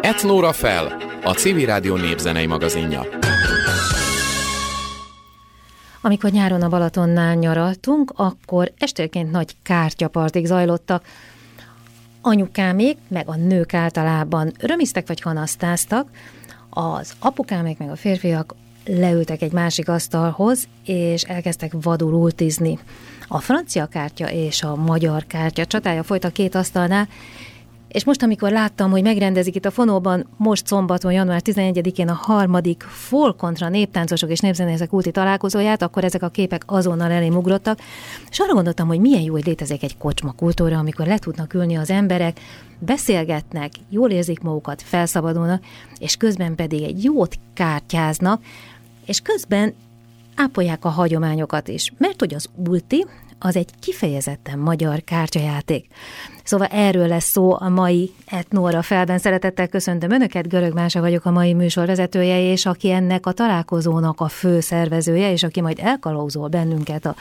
Etnóra fel, a Civil Rádió népzenei magazinja. Amikor nyáron a Balatonnál nyaraltunk, akkor esténként nagy kártyapartik zajlottak. Anyukámék, meg a nők általában römiztek vagy hanasztáztak, az apukámék meg a férfiak leültek egy másik asztalhoz, és elkezdtek vadul ultizni. A francia kártya és a magyar kártya. Csatája folyt a két asztalnál, és most, amikor láttam, hogy megrendezik itt a Fonóban, most szombaton, január 11-én a harmadik Folkontra néptáncosok és népzenészek úti találkozóját, akkor ezek a képek azonnal elém ugrottak, és arra gondoltam, hogy milyen jó, hogy létezik egy kocsma kultúra, amikor le tudnak ülni az emberek, beszélgetnek, jól érzik magukat, felszabadulnak, és közben pedig egy jót kártyáznak, és közben ápolják a hagyományokat is, mert hogy az ulti, az egy kifejezetten magyar kártyajáték. Szóval erről lesz szó a mai Etnóra felben. Szeretettel köszöntöm Önöket, Görög Mása vagyok a mai műsor vezetője, és aki ennek a találkozónak a fő szervezője, és aki majd elkalauzol bennünket a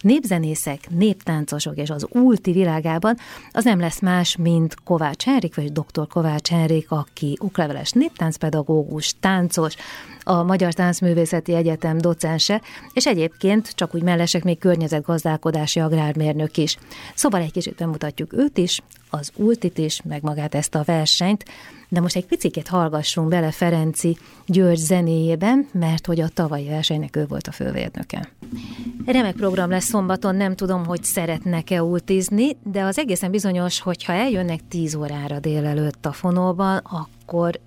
népzenészek, néptáncosok és az ulti világában, az nem lesz más, mint Kovács Henrik, vagy dr. Kovács Henrik, aki okleveles néptáncpedagógus, táncos, a Magyar Táncművészeti Egyetem docense, és egyébként csak úgy mellesek még környezetgazdálkodási agrármérnök is. Szóval egy kicsit bemutatjuk őt is, az ultit is, meg magát ezt a versenyt, de most egy picit hallgassunk bele Ferenci György zenéjében, mert hogy a tavalyi versenynek ő volt a fővérnöke. Remek program lesz szombaton, nem tudom, hogy szeretnek-e ultizni, de az egészen bizonyos, hogyha eljönnek 10 órára délelőtt a fonóban, akkor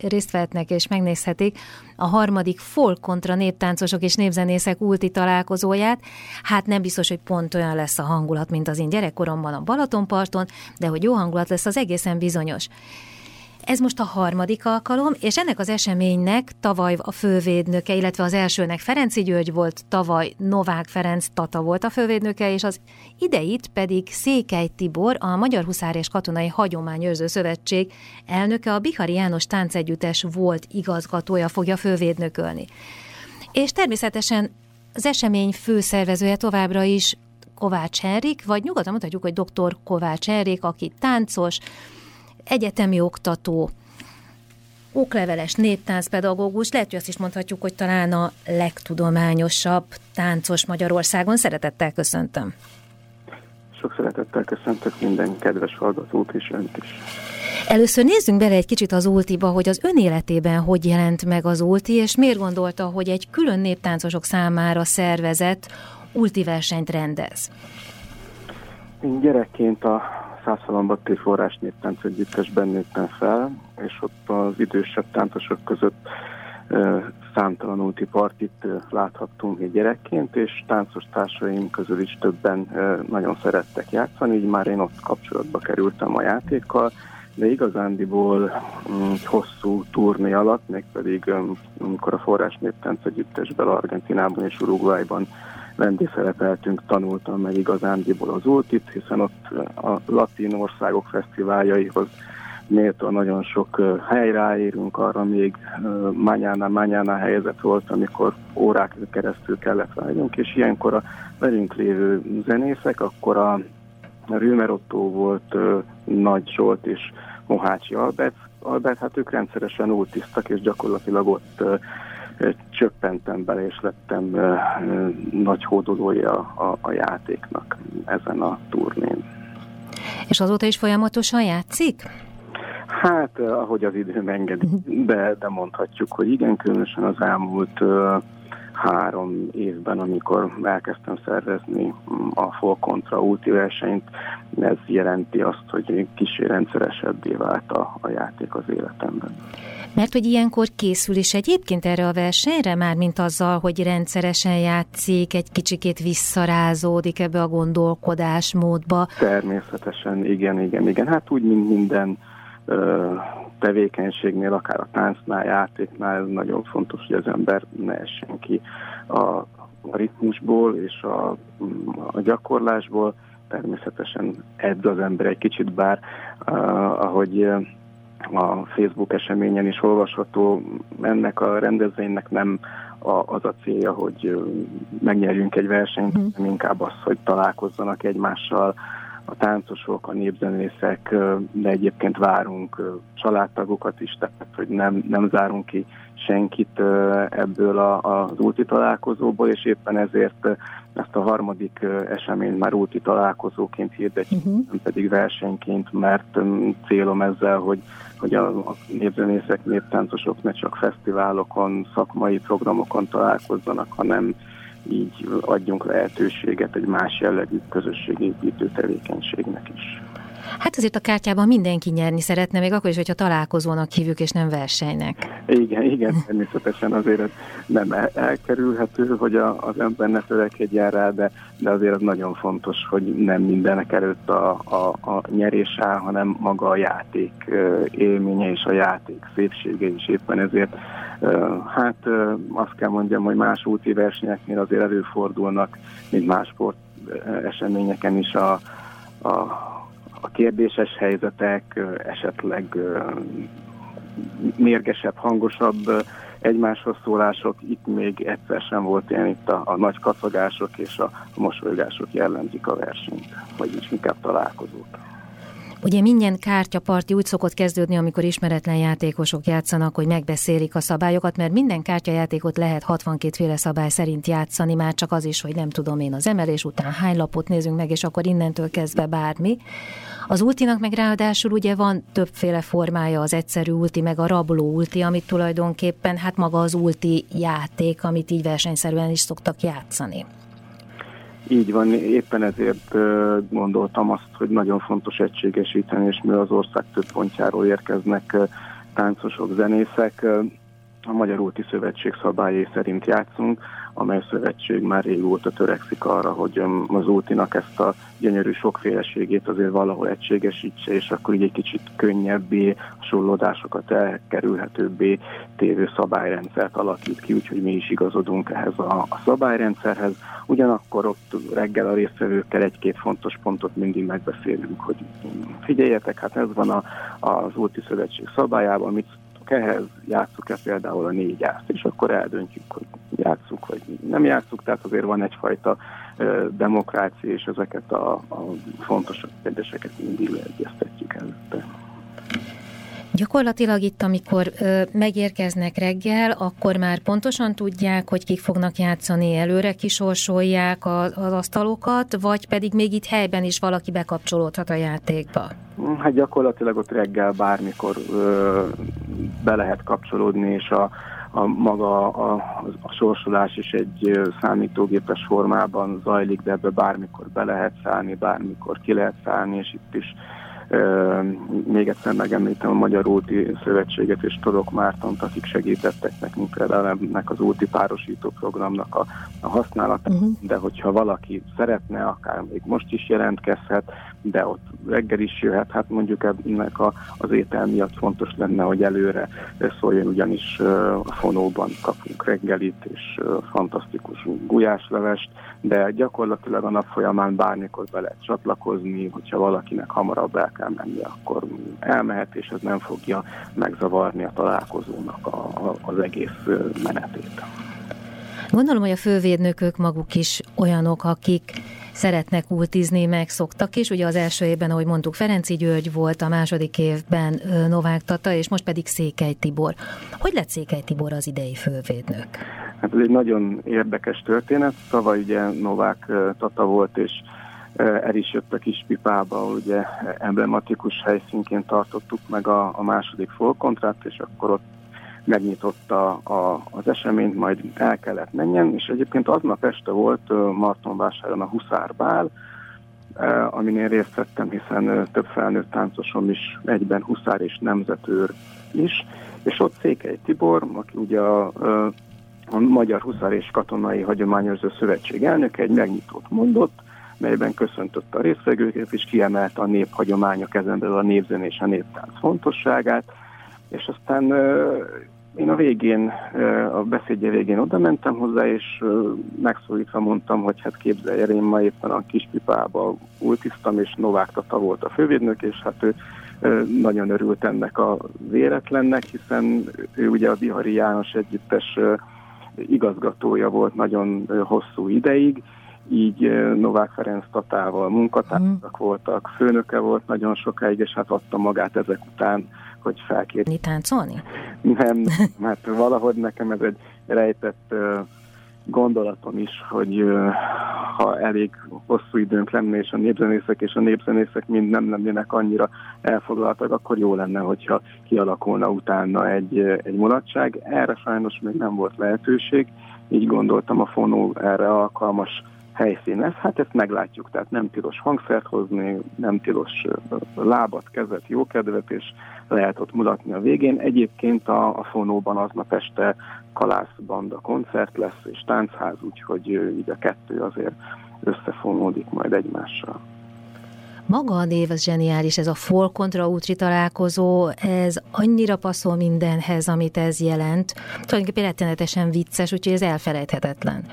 részt vehetnek és megnézhetik a harmadik folk kontra néptáncosok és népzenészek ulti találkozóját. Hát nem biztos, hogy pont olyan lesz a hangulat, mint az én gyerekkoromban a Balatonparton, de hogy jó hangulat lesz, az egészen bizonyos. Ez most a harmadik alkalom, és ennek az eseménynek tavaly a fővédnöke, illetve az elsőnek Ferenci György volt, tavaly Novák Ferenc Tata volt a fővédnöke, és az ideit pedig Székely Tibor, a Magyar Huszár és Katonai Hagyományőrző Szövetség elnöke, a Bihari János Táncegyüttes volt igazgatója fogja fővédnökölni. És természetesen az esemény főszervezője továbbra is Kovács Henrik, vagy nyugodtan mondhatjuk, hogy dr. Kovács Henrik, aki táncos, egyetemi oktató, okleveles néptáncpedagógus, lehet, hogy azt is mondhatjuk, hogy talán a legtudományosabb táncos Magyarországon. Szeretettel köszöntöm. Sok szeretettel köszöntök minden kedves hallgatót és önt is. Először nézzünk bele egy kicsit az ultiba, hogy az ön életében hogy jelent meg az ulti, és miért gondolta, hogy egy külön néptáncosok számára szervezett ulti versenyt rendez? Én gyerekként a Szászalambatti Forrás Néptánc Együttesben nőttem fel, és ott az idősebb táncosok között számtalan úti partit láthattunk egy gyerekként, és táncos társaim közül is többen nagyon szerettek játszani, így már én ott kapcsolatba kerültem a játékkal, de igazándiból mm, egy hosszú turné alatt, mégpedig amikor a Forrás Néptánc Együttesben Argentinában és Uruguayban vendégszerepeltünk, tanultam meg igazándiból az ultit, hiszen ott a latin országok fesztiváljaihoz méltó nagyon sok helyre érünk, arra még mányánál, mányánál helyzet volt, amikor órák keresztül kellett várjunk, és ilyenkor a velünk lévő zenészek, akkor a Rümer Otto volt, Nagy Zsolt és Mohácsi Albert, Albert, hát ők rendszeresen ultisztak, és gyakorlatilag ott csöppentem bele, és lettem nagy hódolója a, a játéknak ezen a turnén. És azóta is folyamatosan játszik? Hát, ahogy az idő engedi, de, de mondhatjuk, hogy igen, különösen az elmúlt három évben, amikor elkezdtem szervezni a Full Contra úti versenyt, ez jelenti azt, hogy kicsi rendszeresebbé vált a, a játék az életemben. Mert hogy ilyenkor készül is egyébként erre a versenyre, már mint azzal, hogy rendszeresen játszik, egy kicsikét visszarázódik ebbe a gondolkodásmódba. Természetesen, igen, igen, igen. Hát úgy, mint minden ö, tevékenységnél, akár a táncnál, játéknál, nagyon fontos, hogy az ember ne essen ki a, a ritmusból és a, a gyakorlásból. Természetesen edz az ember egy kicsit, bár uh, ahogy a Facebook eseményen is olvasható, ennek a rendezvénynek nem a, az a célja, hogy megnyerjünk egy versenyt, mm. hanem inkább az, hogy találkozzanak egymással a táncosok, a népzenészek, de egyébként várunk családtagokat is, tehát hogy nem, nem zárunk ki senkit ebből a, az úti találkozóból, és éppen ezért ezt a harmadik eseményt már úti találkozóként hirdetjük, uh-huh. nem pedig versenyként, mert célom ezzel, hogy, hogy a, a népzenészek, néptáncosok ne csak fesztiválokon, szakmai programokon találkozzanak, hanem így adjunk lehetőséget egy más jellegű közösségépítő tevékenységnek is. Hát azért a kártyában mindenki nyerni szeretne, még akkor is, hogyha találkozónak hívjuk, és nem versenynek. Igen, igen, természetesen azért nem elkerülhető, hogy a, az ember ne törekedjen rá, de, de azért az nagyon fontos, hogy nem mindenek előtt a, a, a nyerés áll, hanem maga a játék élménye és a játék szépsége is éppen ezért. Hát azt kell mondjam, hogy más úti versenyeknél azért előfordulnak, mint más sport eseményeken is a, a a kérdéses helyzetek, esetleg mérgesebb, hangosabb egymáshoz szólások, itt még egyszer sem volt ilyen, itt a, a nagy kacagások és a, mosolygások jellemzik a versenyt, vagyis inkább találkozót. Ugye minden kártyaparti úgy szokott kezdődni, amikor ismeretlen játékosok játszanak, hogy megbeszélik a szabályokat, mert minden kártyajátékot lehet 62 féle szabály szerint játszani, már csak az is, hogy nem tudom én az emelés után hány lapot nézünk meg, és akkor innentől kezdve bármi. Az ultinak meg ráadásul ugye van többféle formája, az egyszerű ulti, meg a rabló ulti, amit tulajdonképpen hát maga az ulti játék, amit így versenyszerűen is szoktak játszani. Így van, éppen ezért gondoltam azt, hogy nagyon fontos egységesíteni, és mi az ország több pontjáról érkeznek táncosok, zenészek. A Magyar Úti Szövetség szabályai szerint játszunk, amely szövetség már régóta törekszik arra, hogy az útinak ezt a gyönyörű sokféleségét azért valahol egységesítse, és akkor így egy kicsit könnyebbé, hasonlódásokat elkerülhetőbbé tévő szabályrendszert alakít ki, úgyhogy mi is igazodunk ehhez a, a szabályrendszerhez. Ugyanakkor ott reggel a résztvevőkkel egy-két fontos pontot mindig megbeszélünk, hogy figyeljetek, hát ez van a, az úti szövetség szabályában, mit ehhez, játsszuk-e például a négy ászt, és akkor eldöntjük, hogy játsszuk, vagy nem játsszuk, tehát azért van egyfajta demokrácia, és ezeket a, a fontosabb kérdéseket mindig leegyeztetjük előtte. Gyakorlatilag itt, amikor ö, megérkeznek reggel, akkor már pontosan tudják, hogy kik fognak játszani, előre kisorsolják a, az asztalokat, vagy pedig még itt helyben is valaki bekapcsolódhat a játékba? Hát gyakorlatilag ott reggel bármikor ö, be lehet kapcsolódni, és a, a maga a, a sorsolás is egy számítógépes formában zajlik, de ebbe bármikor be lehet szállni, bármikor ki lehet szállni, és itt is még egyszer megemlítem a Magyar Úti Szövetséget és Torok Mártont, akik segítettek nekünk például ennek az úti párosító programnak a, a használatát, uh-huh. de hogyha valaki szeretne, akár még most is jelentkezhet, de ott reggel is jöhet, hát mondjuk ennek a, az étel miatt fontos lenne, hogy előre szóljon, ugyanis a fonóban kapunk reggelit és fantasztikus gulyáslevest, de gyakorlatilag a nap folyamán bármikor be lehet csatlakozni, hogyha valakinek hamarabb el kell menni, akkor elmehet, és ez nem fogja megzavarni a találkozónak a, a, az egész menetét. Gondolom, hogy a fővédnökök maguk is olyanok, akik szeretnek ultizni, meg szoktak is. Ugye az első évben, ahogy mondtuk, Ferenci György volt, a második évben Novák Tata, és most pedig Székely Tibor. Hogy lett Székely Tibor az idei fővédnök? Hát ez egy nagyon érdekes történet. Tavaly ugye Novák Tata volt, és el is jött a kis pipába, ugye emblematikus helyszínként tartottuk meg a, a második folkontrát, és akkor ott megnyitotta a, az eseményt, majd el kellett menjen, és egyébként aznap este volt Martonvásáron a Huszárbál, aminél részt vettem, hiszen több felnőtt táncosom is egyben huszár és nemzetőr is, és ott Székely Tibor, aki ugye a, a Magyar Huszár és Katonai Hagyományozó Szövetség elnöke egy megnyitót mondott, melyben köszöntött a részvevőket, és kiemelte a néphagyományok ezen belül a népzen és a néptánc fontosságát, és aztán én a végén, a beszédje végén oda mentem hozzá, és megszólítva mondtam, hogy hát képzelj el, én ma éppen a Kispipába ultiztam, és Novák Tata volt a fővédnök, és hát ő nagyon örült ennek a véletlennek, hiszen ő ugye a Bihari János együttes igazgatója volt nagyon hosszú ideig, így Novák Ferenc Tatával munkatársak mm. voltak, főnöke volt nagyon sokáig, és hát adta magát ezek után, hogy felkérni. Táncolni? Nem, mert valahogy nekem ez egy rejtett gondolatom is, hogy ha elég hosszú időnk lenne, és a népzenészek és a népzenészek mind nem lennének annyira elfoglaltak, akkor jó lenne, hogyha kialakulna utána egy, egy mulatság. Erre sajnos még nem volt lehetőség, így gondoltam a fonó erre alkalmas helyszín lesz. Hát ezt meglátjuk, tehát nem tilos hangszert hozni, nem tilos lábat, kezet, jókedvet, és lehet ott mulatni a végén. Egyébként a, a fonóban aznap este kalászbanda koncert lesz, és táncház, úgyhogy így a kettő azért összefonódik majd egymással. Maga a név az zseniális, ez a folk kontra útri találkozó, ez annyira passzol mindenhez, amit ez jelent. Tulajdonképpen rettenetesen vicces, úgyhogy ez elfelejthetetlen.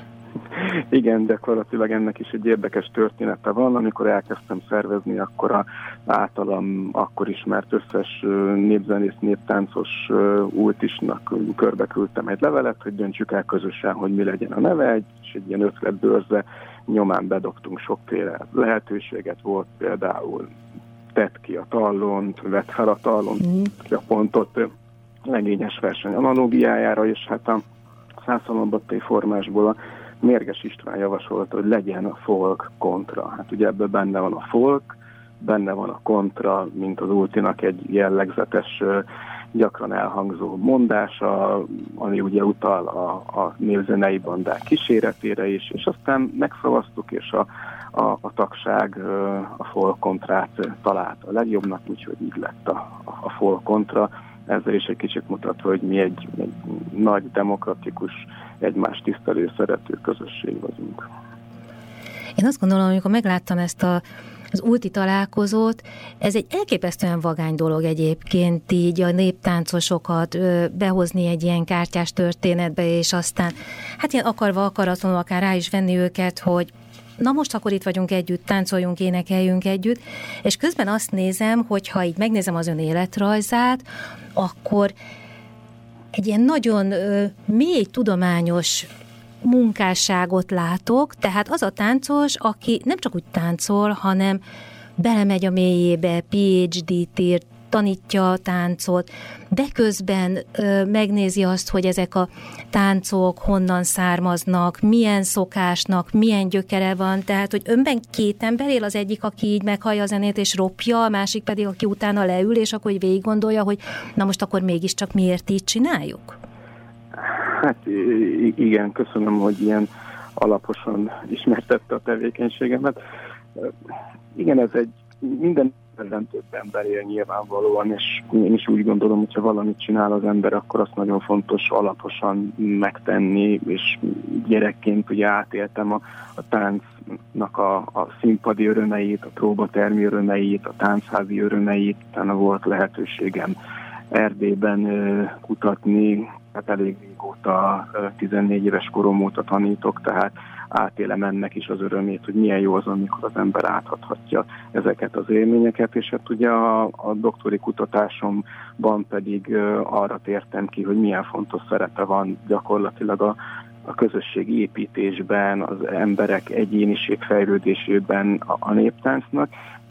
Igen, gyakorlatilag ennek is egy érdekes története van. Amikor elkezdtem szervezni, akkor a általam akkor ismert összes népzenész, néptáncos últisnak körbe küldtem egy levelet, hogy döntsük el közösen, hogy mi legyen a neve, egy, és egy ilyen ötletbőrze nyomán bedobtunk sokféle lehetőséget, volt például tett ki a tallont, vett fel a tallont, mm. ki a pontot legényes verseny analógiájára, és hát a százszalombattai formásból a Mérges István javasolta, hogy legyen a folk kontra. Hát ugye ebben benne van a folk, benne van a kontra, mint az ultinak egy jellegzetes, gyakran elhangzó mondása, ami ugye utal a, a népzenei bandák kíséretére is, és aztán megszavaztuk, és a, a, a tagság a folk kontrát találta a legjobbnak, úgyhogy így lett a, a folk kontra ezzel is egy kicsit mutatva, hogy mi egy, egy nagy, demokratikus, egymást tisztelő, szerető közösség vagyunk. Én azt gondolom, amikor megláttam ezt a az ulti találkozót, ez egy elképesztően vagány dolog egyébként így a néptáncosokat ö, behozni egy ilyen kártyás történetbe, és aztán hát ilyen akarva akaratlanul akár rá is venni őket, hogy na most akkor itt vagyunk együtt, táncoljunk, énekeljünk együtt, és közben azt nézem, hogy ha így megnézem az ön életrajzát, akkor egy ilyen nagyon ö, mély tudományos munkásságot látok, tehát az a táncos, aki nem csak úgy táncol, hanem belemegy a mélyébe, PhD-t írt, tanítja a táncot, de közben ö, megnézi azt, hogy ezek a táncok honnan származnak, milyen szokásnak, milyen gyökere van, tehát, hogy önben két ember él, az egyik, aki így meghallja a zenét és ropja, a másik pedig, aki utána leül, és akkor végig gondolja, hogy na most akkor mégiscsak miért így csináljuk? Hát igen, köszönöm, hogy ilyen alaposan ismertette a tevékenységemet. Igen, ez egy minden ebben több ember él nyilvánvalóan, és én is úgy gondolom, hogyha valamit csinál az ember, akkor azt nagyon fontos alaposan megtenni, és gyerekként ugye átéltem a, a táncnak a, a színpadi örömeit, a próbatermi örömeit, a táncházi örömeit, utána volt lehetőségem Erdélyben kutatni, hát elég régóta, 14 éves korom óta tanítok, tehát átélem ennek is az örömét, hogy milyen jó az, amikor az ember áthathatja ezeket az élményeket, és hát ugye a, a doktori kutatásomban pedig arra tértem ki, hogy milyen fontos szerepe van gyakorlatilag a, a közösségi építésben, az emberek egyéniség fejlődésében a, a néptáncnak,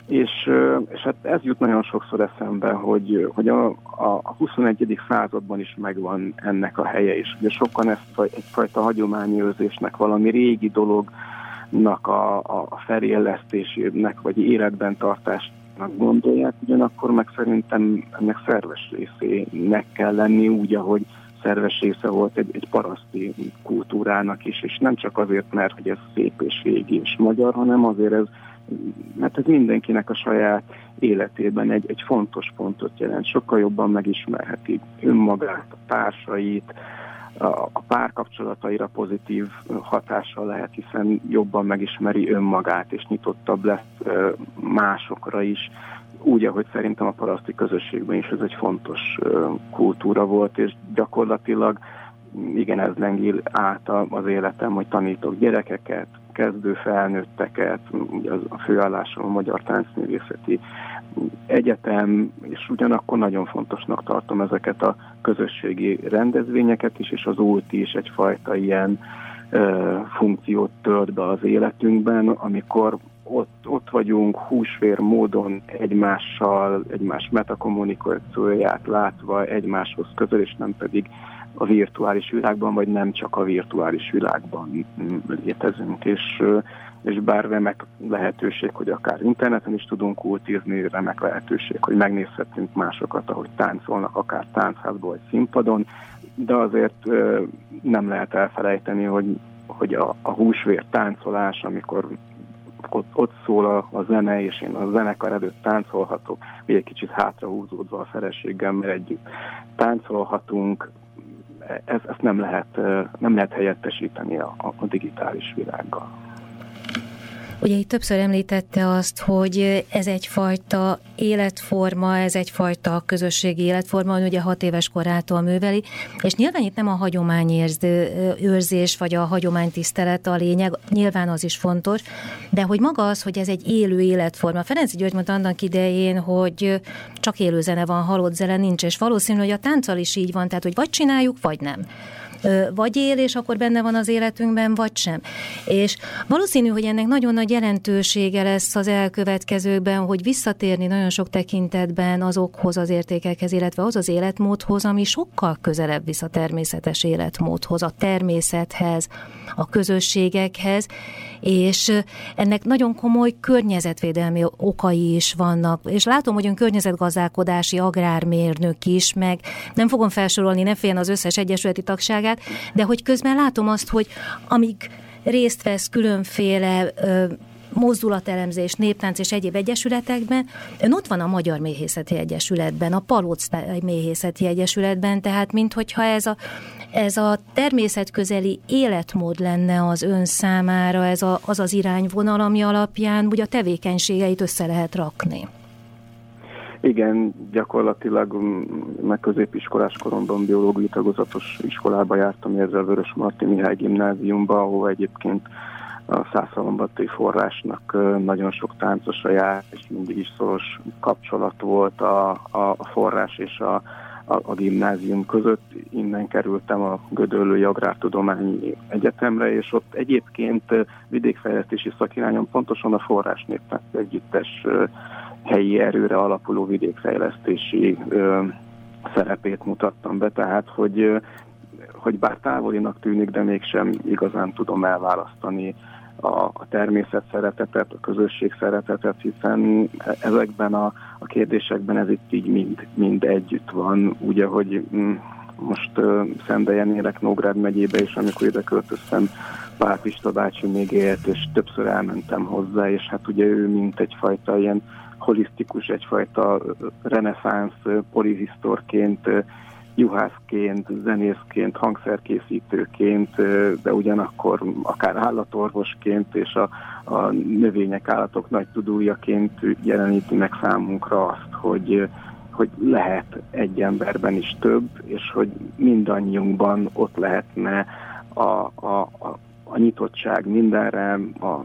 és, és hát ez jut nagyon sokszor eszembe, hogy, hogy a, a 21. században is megvan ennek a helye, és ugye sokan ezt egyfajta hagyományőrzésnek, valami régi dolognak a, a felélesztésének, vagy életben tartásnak gondolják, ugyanakkor meg szerintem ennek szerves részének kell lenni úgy, ahogy szerves része volt egy, egy paraszti kultúrának is, és nem csak azért, mert hogy ez szép és régi és magyar, hanem azért ez mert ez mindenkinek a saját életében egy, egy fontos pontot jelent. Sokkal jobban megismerheti önmagát, a társait, a, párkapcsolataira pozitív hatással lehet, hiszen jobban megismeri önmagát, és nyitottabb lesz másokra is. Úgy, ahogy szerintem a paraszti közösségben is ez egy fontos kultúra volt, és gyakorlatilag igen, ez lengil át az életem, hogy tanítok gyerekeket, kezdő felnőtteket, ugye az a főállásom a Magyar Táncművészeti Egyetem, és ugyanakkor nagyon fontosnak tartom ezeket a közösségi rendezvényeket is, és az út is egyfajta ilyen funkciót tölt be az életünkben, amikor ott, ott vagyunk húsvér módon egymással, egymás metakommunikációját látva egymáshoz közel, és nem pedig a virtuális világban, vagy nem csak a virtuális világban létezünk. És, és bár remek lehetőség, hogy akár interneten is tudunk kultízni, remek lehetőség, hogy megnézhetünk másokat, ahogy táncolnak, akár táncházban vagy színpadon, de azért nem lehet elfelejteni, hogy, hogy a, a húsvér táncolás, amikor ott, ott szól a, a zene, és én a zenekar előtt táncolhatok, vagy egy kicsit hátrahúzódva a feleségemmel együtt táncolhatunk, ez, ezt nem lehet, nem lehet helyettesíteni a, a digitális világgal. Ugye itt többször említette azt, hogy ez egyfajta életforma, ez egyfajta közösségi életforma, ugye hat éves korától műveli, és nyilván itt nem a hagyományőrzés vagy a hagyománytisztelet a lényeg, nyilván az is fontos, de hogy maga az, hogy ez egy élő életforma. Ferenc György mondta annak idején, hogy csak élő zene van, halott zene nincs, és valószínű, hogy a tánccal is így van, tehát hogy vagy csináljuk, vagy nem vagy él, és akkor benne van az életünkben, vagy sem. És valószínű, hogy ennek nagyon nagy jelentősége lesz az elkövetkezőkben, hogy visszatérni nagyon sok tekintetben azokhoz az értékekhez, illetve az az életmódhoz, ami sokkal közelebb visz a természetes életmódhoz, a természethez, a közösségekhez, és ennek nagyon komoly környezetvédelmi okai is vannak. És látom, hogy ön környezetgazdálkodási agrármérnök is, meg nem fogom felsorolni, ne féljen az összes egyesületi tagságát, de hogy közben látom azt, hogy amíg részt vesz különféle mozdulatelemzés, néptánc és egyéb egyesületekben. Ön ott van a Magyar Méhészeti Egyesületben, a Palóc Méhészeti Egyesületben, tehát minthogyha ez a, ez a természetközeli életmód lenne az ön számára, ez a, az az irányvonal, ami alapján ugye a tevékenységeit össze lehet rakni. Igen, gyakorlatilag meg középiskolás koromban biológiai tagozatos iskolába jártam, ezzel Vörös Marti Mihály gimnáziumba, ahol egyébként a Szászalombati forrásnak nagyon sok táncosa jár, és mindig is szoros kapcsolat volt a, a forrás és a, a, a gimnázium között. Innen kerültem a Gödöllői Agrártudományi Egyetemre, és ott egyébként vidékfejlesztési szakirányon pontosan a forrás együttes helyi erőre alapuló vidékfejlesztési szerepét mutattam be, tehát hogy, hogy bár távolinak tűnik, de mégsem igazán tudom elválasztani a, a természet szeretetet, a közösség szeretetet, hiszen ezekben a, a kérdésekben ez itt így mind, mind együtt van. Ugye, hogy mm, most uh, Szendejen élek Nógrád megyébe, és amikor ide költöztem, Pál Pista bácsi még élt, és többször elmentem hozzá, és hát ugye ő mint egyfajta ilyen holisztikus, egyfajta reneszánsz polihisztorként juhászként, zenészként, hangszerkészítőként, de ugyanakkor akár állatorvosként és a, a növények, állatok nagy tudójaként jeleníti meg számunkra azt, hogy, hogy lehet egy emberben is több, és hogy mindannyiunkban ott lehetne a, a, a, a nyitottság mindenre, a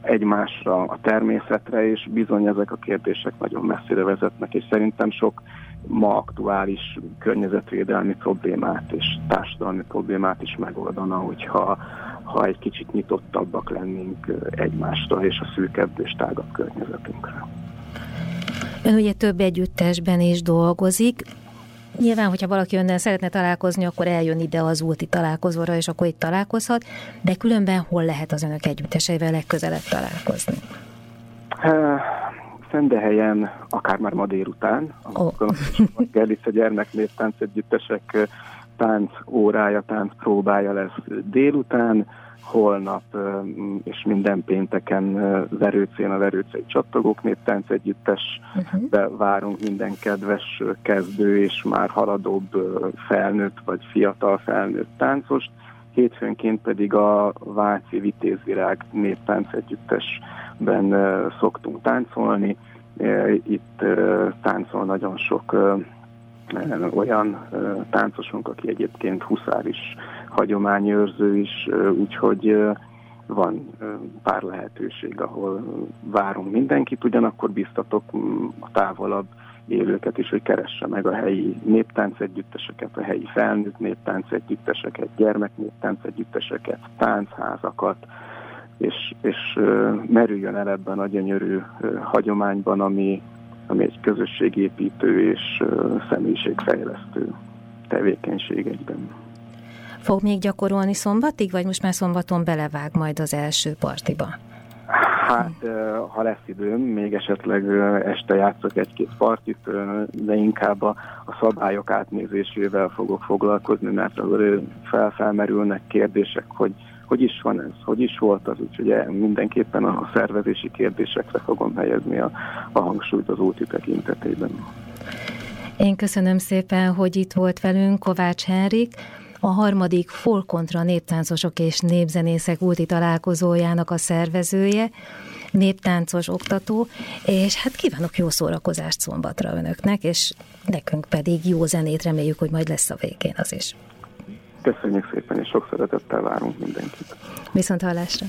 egymásra, a természetre, és bizony ezek a kérdések nagyon messzire vezetnek, és szerintem sok ma aktuális környezetvédelmi problémát és társadalmi problémát is megoldana, hogyha ha egy kicsit nyitottabbak lennénk egymásra és a szűkebb és tágabb környezetünkre. Ön ugye több együttesben is dolgozik. Nyilván, hogyha valaki önnel szeretne találkozni, akkor eljön ide az úti találkozóra, és akkor itt találkozhat, de különben hol lehet az önök együtteseivel legközelebb találkozni? Szendehelyen, akár már ma délután, oh. a Gerlice gyermeknév táncegyüttesek tánc órája, tánc próbája lesz délután, holnap és minden pénteken Verőcén a Verőcei Csattogók Néptánc Együttes, uh-huh. de várunk minden kedves kezdő és már haladóbb felnőtt vagy fiatal felnőtt táncost. Hétfőnként pedig a Váci Vitézvirág Néptánc Együttesben szoktunk táncolni. Itt táncol nagyon sok olyan táncosunk, aki egyébként huszáris hagyományőrző is, úgyhogy van pár lehetőség, ahol várunk mindenkit, ugyanakkor biztatok a távolabb élőket is, hogy keresse meg a helyi néptánc együtteseket, a helyi felnőtt néptánc együtteseket, gyermeknéptánc együtteseket, táncházakat, és, és merüljön el ebben a gyönyörű hagyományban, ami, ami egy közösségépítő és személyiségfejlesztő tevékenység egyben. Fog még gyakorolni szombatig, vagy most már szombaton belevág majd az első partiba? Hát, ha lesz időm, még esetleg este játszok egy-két partit, de inkább a, a szabályok átnézésével fogok foglalkozni, mert akkor felfelmerülnek kérdések, hogy hogy is van ez, hogy is volt az, úgyhogy mindenképpen a szervezési kérdésekre fogom helyezni a, a hangsúlyt az úti tekintetében. Én köszönöm szépen, hogy itt volt velünk Kovács Henrik, a harmadik Folkontra néptáncosok és népzenészek úti találkozójának a szervezője, néptáncos oktató, és hát kívánok jó szórakozást szombatra önöknek, és nekünk pedig jó zenét reméljük, hogy majd lesz a végén az is. Köszönjük szépen, és sok szeretettel várunk mindenkit. Viszont hallásra!